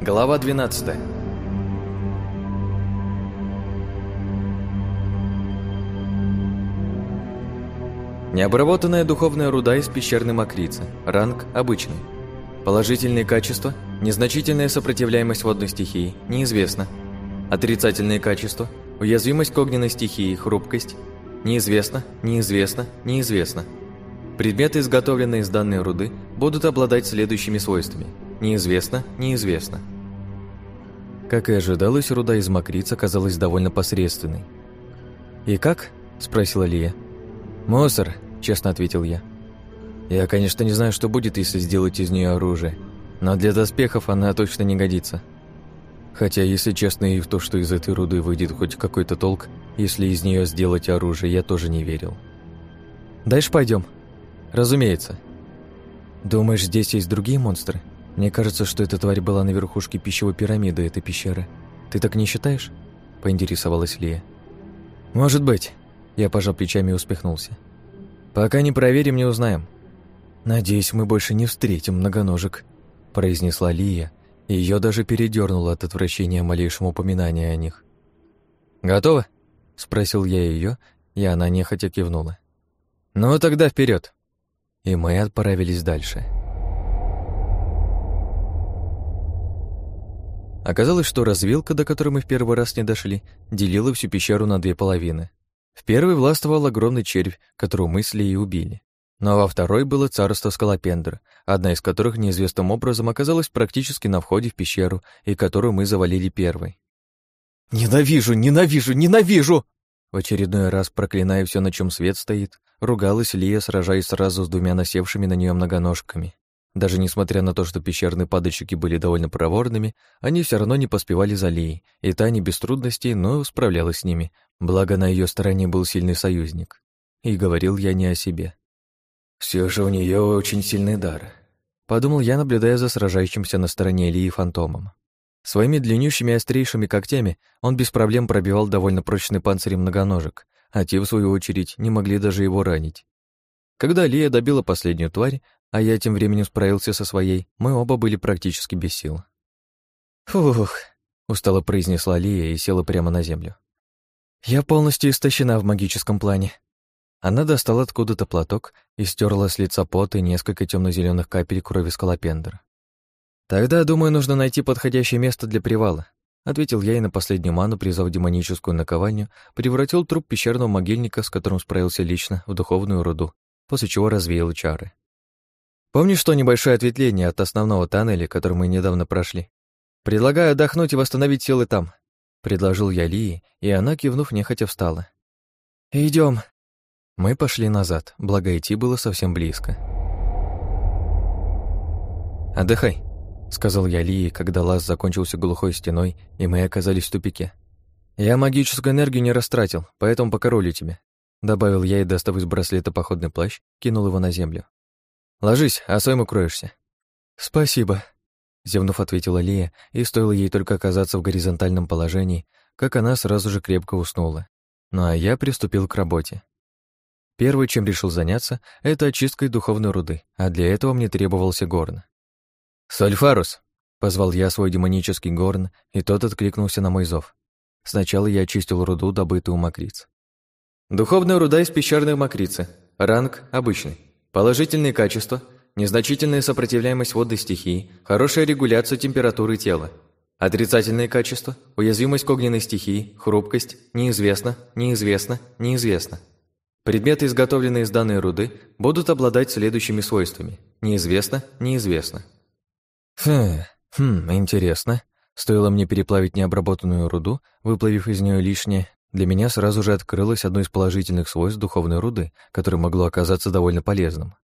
Глава 12 Необработанная духовная руда из пещерной мокрицы. Ранг обычный. Положительные качества – незначительная сопротивляемость водной стихии, неизвестно. Отрицательные качества – уязвимость к огненной стихии, хрупкость – неизвестно, неизвестно, неизвестно. Предметы, изготовленные из данной руды, будут обладать следующими свойствами – неизвестно, неизвестно. Как и ожидалось, руда из мокриц оказалась довольно посредственной. «И как?» – спросила Лия. «Мусор», – честно ответил я. «Я, конечно, не знаю, что будет, если сделать из нее оружие, но для доспехов она точно не годится. Хотя, если честно, и в то, что из этой руды выйдет хоть какой-то толк, если из нее сделать оружие, я тоже не верил. Дальше пойдем. Разумеется. Думаешь, здесь есть другие монстры? Мне кажется, что эта тварь была на верхушке пищевой пирамиды этой пещеры. Ты так не считаешь? Поинтересовалась Лия. Может быть. Я пожал плечами и успехнулся. Пока не проверим, не узнаем. Надеюсь, мы больше не встретим многоножек, произнесла Лия, и ее даже передернуло от отвращения малейшему упоминания о них. «Готово?» — спросил я ее, и она нехотя кивнула. «Ну, тогда вперед. И мы отправились дальше. Оказалось, что развилка, до которой мы в первый раз не дошли, делила всю пещеру на две половины. В первой властвовал огромный червь, которого мысли и убили. Но во второй было царство скалопендр, одна из которых неизвестным образом оказалась практически на входе в пещеру и которую мы завалили первой. «Ненавижу, ненавижу, ненавижу!» В очередной раз, проклиная все, на чем свет стоит, ругалась Лия, сражаясь сразу с двумя насевшими на нее многоножками. Даже несмотря на то, что пещерные падальщики были довольно проворными, они все равно не поспевали за Лией, и та не без трудностей, но справлялась с ними, благо на ее стороне был сильный союзник. И говорил я не о себе. Все же у нее очень сильный дар», — подумал я, наблюдая за сражающимся на стороне Лии фантомом. Своими длиннющими и острейшими когтями он без проблем пробивал довольно прочный панцирь многоножек, а те, в свою очередь, не могли даже его ранить. Когда Лия добила последнюю тварь, а я тем временем справился со своей, мы оба были практически без сил. «Фух», — устало произнесла Лия и села прямо на землю. «Я полностью истощена в магическом плане». Она достала откуда-то платок и стерла с лица пот и несколько темно зеленых капель крови скалопендра. «Тогда, думаю, нужно найти подходящее место для привала», ответил я и на последнюю ману, призвав демоническую наковальню, превратил труп пещерного могильника, с которым справился лично, в духовную руду, после чего развеял чары. Помнишь что небольшое ответвление от основного тоннеля, который мы недавно прошли? Предлагаю отдохнуть и восстановить силы там, предложил я Лии, и она, кивнув, нехотя встала. Идем. Мы пошли назад, благо идти было совсем близко. «Отдыхай», — сказал я Лии, когда лаз закончился глухой стеной, и мы оказались в тупике. «Я магическую энергию не растратил, поэтому покоролю тебя», — добавил я и, достав из браслета походный плащ, кинул его на землю. Ложись, а своим укроешься». «Спасибо», — зевнув, ответила Лия, и стоило ей только оказаться в горизонтальном положении, как она сразу же крепко уснула. Ну а я приступил к работе. Первое, чем решил заняться, это очисткой духовной руды, а для этого мне требовался горн. «Сольфарус!» — позвал я свой демонический горн, и тот откликнулся на мой зов. Сначала я очистил руду, добытую у мокриц. «Духовная руда из пещерной мокрицы. Ранг обычный. Положительные качества – незначительная сопротивляемость водной стихии, хорошая регуляция температуры тела. Отрицательные качества – уязвимость к огненной стихии, хрупкость, неизвестно, неизвестно, неизвестно. Предметы, изготовленные из данной руды, будут обладать следующими свойствами – неизвестно, неизвестно. Хм, хм, интересно. Стоило мне переплавить необработанную руду, выплавив из нее лишнее, для меня сразу же открылось одно из положительных свойств духовной руды, которое могло оказаться довольно полезным.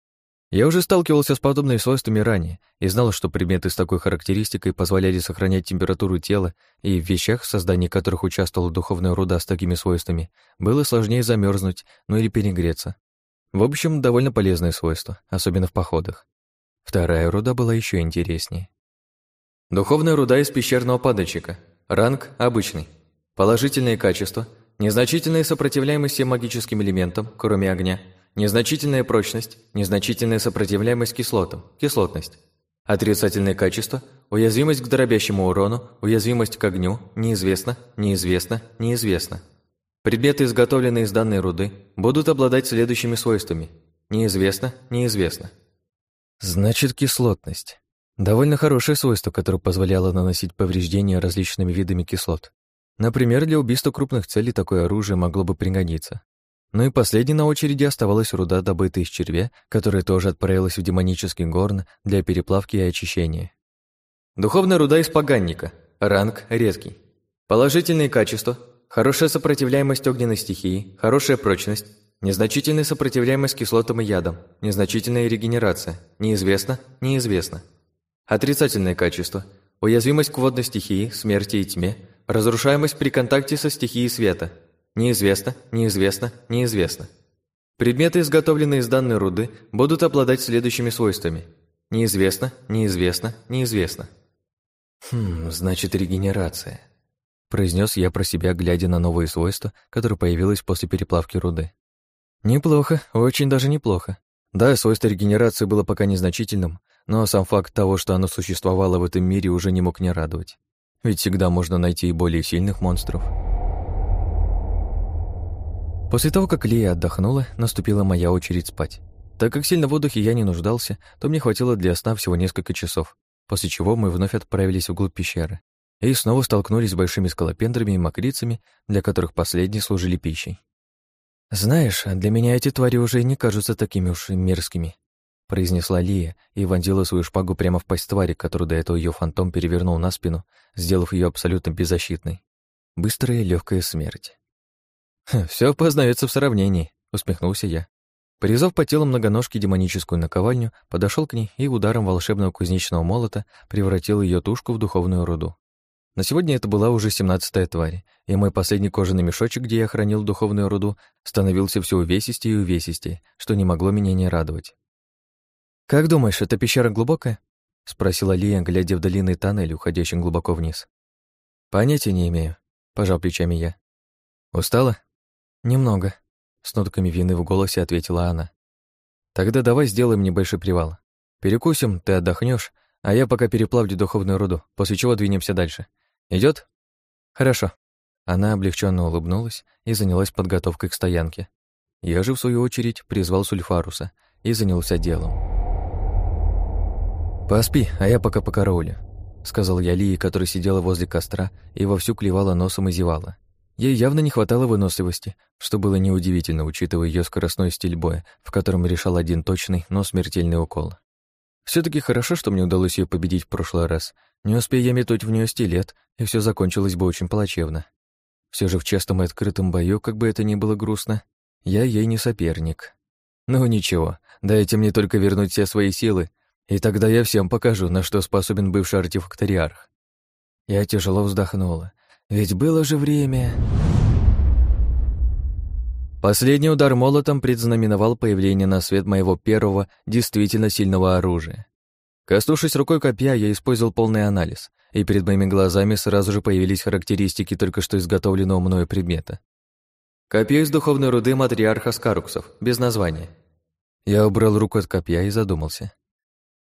Я уже сталкивался с подобными свойствами ранее и знал, что предметы с такой характеристикой позволяли сохранять температуру тела, и в вещах, в создании которых участвовала духовная руда с такими свойствами, было сложнее замерзнуть, ну или перегреться. В общем, довольно полезное свойство, особенно в походах. Вторая руда была еще интереснее. Духовная руда из пещерного падальщика. Ранг обычный. Положительные качества – незначительная сопротивляемость всем магическим элементам, кроме огня, незначительная прочность, незначительная сопротивляемость кислотам, кислотность. Отрицательное качество – уязвимость к дробящему урону, уязвимость к огню, неизвестно, неизвестно, неизвестно. Предметы, изготовленные из данной руды, будут обладать следующими свойствами. Неизвестно, неизвестно. Значит, кислотность. Довольно хорошее свойство, которое позволяло наносить повреждения различными видами кислот. Например, для убийства крупных целей такое оружие могло бы пригодиться. Ну и последней на очереди оставалась руда, добытая из червя, которая тоже отправилась в демонический горн для переплавки и очищения. Духовная руда из поганника. Ранг редкий. Положительные качества. Хорошая сопротивляемость огненной стихии, хорошая прочность, незначительная сопротивляемость кислотам и ядам, незначительная регенерация. Неизвестно, неизвестно. Отрицательные качества. Уязвимость к водной стихии, смерти и тьме, разрушаемость при контакте со стихией света. Неизвестно, неизвестно, неизвестно. Предметы, изготовленные из данной руды, будут обладать следующими свойствами. Неизвестно, неизвестно, неизвестно. Хм, значит, регенерация. Произнес я про себя, глядя на новые свойства, которые появилось после переплавки руды. Неплохо, очень даже неплохо. Да, свойство регенерации было пока незначительным, но сам факт того, что оно существовало в этом мире, уже не мог не радовать. Ведь всегда можно найти и более сильных монстров. После того, как Лия отдохнула, наступила моя очередь спать. Так как сильно в воздухе я не нуждался, то мне хватило для сна всего несколько часов, после чего мы вновь отправились вглубь пещеры и снова столкнулись с большими скалопендрами и мокрицами, для которых последние служили пищей. «Знаешь, для меня эти твари уже не кажутся такими уж мерзкими», произнесла Лия и вонзила свою шпагу прямо в пасть твари, которую до этого ее фантом перевернул на спину, сделав ее абсолютно беззащитной. Быстрая и легкая смерть. Все познается в сравнении, усмехнулся я. Порезав по телу многоножки демоническую наковальню, подошел к ней и ударом волшебного кузнечного молота превратил ее тушку в духовную руду. На сегодня это была уже семнадцатая тварь, и мой последний кожаный мешочек, где я хранил духовную руду, становился все увесистее и увесистее, что не могло меня не радовать. «Как думаешь, эта пещера глубокая?» — спросила Лия, глядя в длинный тоннель, уходящий глубоко вниз. «Понятия не имею», — пожал плечами я. «Устала?» «Немного», — с нотками вины в голосе ответила она. «Тогда давай сделаем небольшой привал. Перекусим, ты отдохнешь, а я пока переплавлю духовную руду, после чего двинемся дальше. Идет? «Хорошо». Она облегченно улыбнулась и занялась подготовкой к стоянке. Я же, в свою очередь, призвал Сульфаруса и занялся делом. «Поспи, а я пока покараулю», — сказал я Лии, которая сидела возле костра и вовсю клевала носом и зевала. Ей явно не хватало выносливости, что было неудивительно, учитывая ее скоростной стиль боя, в котором решал один точный, но смертельный укол. все таки хорошо, что мне удалось ее победить в прошлый раз. Не успея я метнуть в нее стилет, и все закончилось бы очень плачевно. Все же в частом и открытом бою, как бы это ни было грустно, я ей не соперник. Ну ничего, дайте мне только вернуть все свои силы, и тогда я всем покажу, на что способен бывший артефакториарх. Я тяжело вздохнула. Ведь было же время... Последний удар молотом предзнаменовал появление на свет моего первого, действительно сильного оружия. Коснувшись рукой копья, я использовал полный анализ, и перед моими глазами сразу же появились характеристики только что изготовленного мною предмета. Копье из духовной руды матриарха Скаруксов, без названия. Я убрал руку от копья и задумался.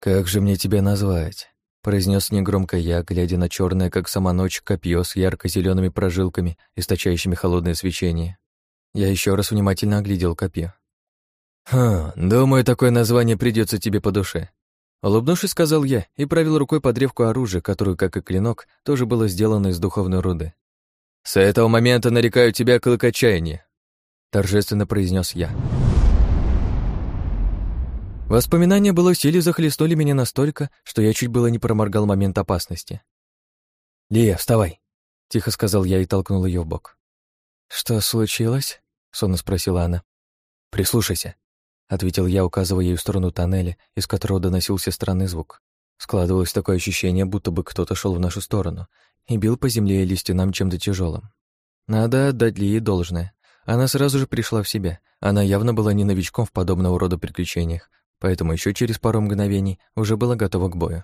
«Как же мне тебя назвать?» произнес негромко я, глядя на черное, как сама ночь, копье с ярко зелеными прожилками, источающими холодное свечение. Я еще раз внимательно оглядел копье. «Хм, думаю, такое название придется тебе по душе», Улыбнувшись, сказал я и провел рукой по древку оружия, которую, как и клинок, тоже было сделано из духовной руды. «С этого момента нарекаю тебя клык отчаяния», — торжественно произнес я. Воспоминания было силе захлестнули меня настолько, что я чуть было не проморгал момент опасности. «Лия, вставай!» — тихо сказал я и толкнул ее в бок. «Что случилось?» — сонно спросила она. «Прислушайся», — ответил я, указывая ей в сторону тоннеля, из которого доносился странный звук. Складывалось такое ощущение, будто бы кто-то шел в нашу сторону и бил по земле или стенам чем-то тяжелым. Надо отдать Лии должное. Она сразу же пришла в себя. Она явно была не новичком в подобного рода приключениях, поэтому еще через пару мгновений уже была готова к бою.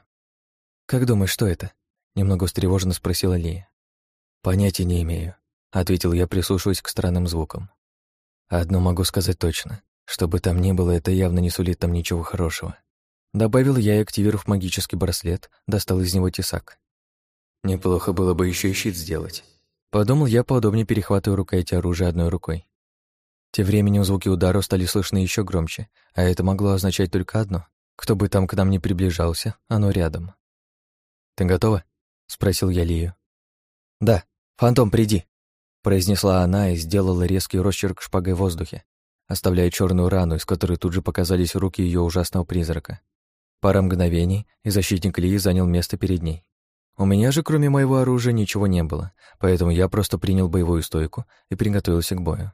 «Как думаешь, что это?» — немного встревоженно спросила Лия. «Понятия не имею», — ответил я, прислушиваясь к странным звукам. «Одно могу сказать точно. Что бы там ни было, это явно не сулит там ничего хорошего. Добавил я и, активировав магический браслет, достал из него тесак. Неплохо было бы еще и щит сделать. Подумал я, поудобнее перехватывая рукоять оружия одной рукой. Тем временем звуки ударов стали слышны еще громче, а это могло означать только одно. Кто бы там к нам не приближался, оно рядом. «Ты готова?» — спросил я Лию. «Да. Фантом, приди!» — произнесла она и сделала резкий росчерк шпагой в воздухе, оставляя черную рану, из которой тут же показались руки ее ужасного призрака. Пара мгновений, и защитник Лии занял место перед ней. У меня же, кроме моего оружия, ничего не было, поэтому я просто принял боевую стойку и приготовился к бою.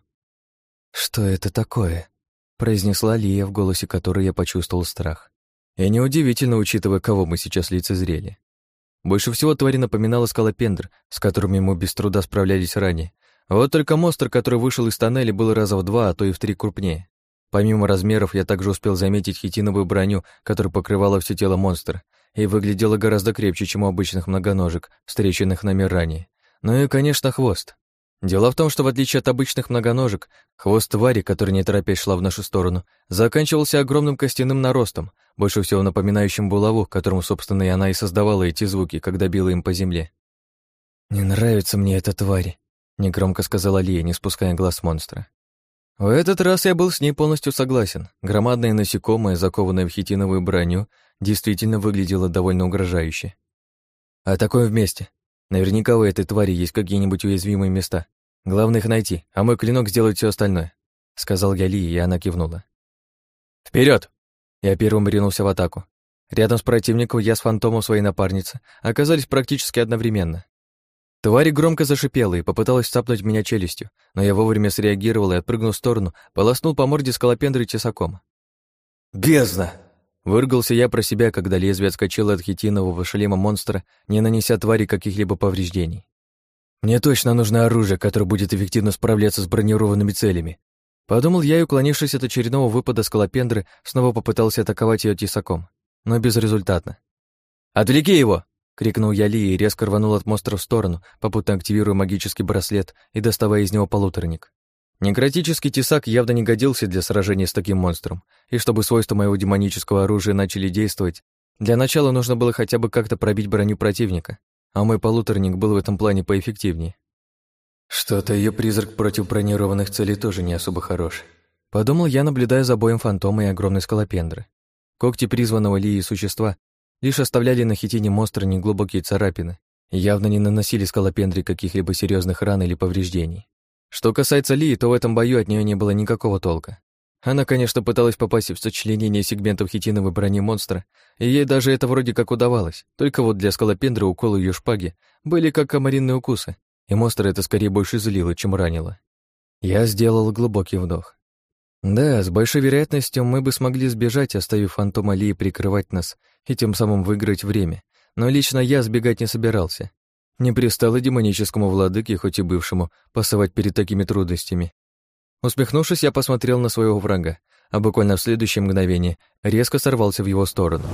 «Что это такое?» — произнесла Лия, в голосе которой я почувствовал страх. И неудивительно, учитывая, кого мы сейчас лицезрели. Больше всего тварь напоминала скалопендр, с которыми мы без труда справлялись ранее. Вот только монстр, который вышел из тоннеля, был раза в два, а то и в три крупнее. Помимо размеров, я также успел заметить хитиновую броню, которая покрывала все тело монстра, и выглядела гораздо крепче, чем у обычных многоножек, встреченных нами ранее. Ну и, конечно, хвост. Дело в том, что в отличие от обычных многоножек, хвост твари, который не торопясь шла в нашу сторону, заканчивался огромным костяным наростом, больше всего напоминающим булаву, которому, собственно, и она и создавала эти звуки, когда била им по земле. «Не нравится мне эта тварь», — негромко сказала Лия, не спуская глаз монстра. В этот раз я был с ней полностью согласен. Громадное насекомое, закованное в хитиновую броню, действительно выглядело довольно угрожающе. Такое вместе. Наверняка у этой твари есть какие-нибудь уязвимые места. Главное их найти, а мой клинок сделает все остальное», — сказал я Ли, и она кивнула. Вперед! Я первым ринулся в атаку. Рядом с противником я с фантомом своей напарницы оказались практически одновременно. Тварь громко зашипела и попыталась цапнуть меня челюстью, но я вовремя среагировал и, отпрыгнув в сторону, полоснул по морде скалопендры тесаком. «Бездна!» Выргался я про себя, когда лезвие отскочило от хитинового шлема монстра, не нанеся твари каких-либо повреждений. «Мне точно нужно оружие, которое будет эффективно справляться с бронированными целями». Подумал я и, уклонившись от очередного выпада скалопендры, снова попытался атаковать ее тесаком, но безрезультатно. «Отвлеки его!» — крикнул я Ли и резко рванул от монстра в сторону, попутно активируя магический браслет и доставая из него полуторник. Некротический тесак явно не годился для сражения с таким монстром, и чтобы свойства моего демонического оружия начали действовать, для начала нужно было хотя бы как-то пробить броню противника, а мой полуторник был в этом плане поэффективнее. Что-то ее призрак против бронированных целей тоже не особо хорош. Подумал я, наблюдая за боем фантома и огромной скалопендры. Когти призванного Лии существа лишь оставляли на хитине монстра неглубокие царапины и явно не наносили скалопендре каких-либо серьезных ран или повреждений. Что касается Ли, то в этом бою от нее не было никакого толка. Она, конечно, пыталась попасть в сочленение сегментов хитиновой брони монстра, и ей даже это вроде как удавалось, только вот для скалопендры уколы ее шпаги были как комаринные укусы, и монстра это скорее больше злило, чем ранило. Я сделал глубокий вдох. Да, с большой вероятностью мы бы смогли сбежать, оставив фантома Ли прикрывать нас и тем самым выиграть время. Но лично я сбегать не собирался. Не пристало демоническому владыке, хоть и бывшему, пасовать перед такими трудностями. Усмехнувшись, я посмотрел на своего врага, а буквально в следующее мгновение резко сорвался в его сторону.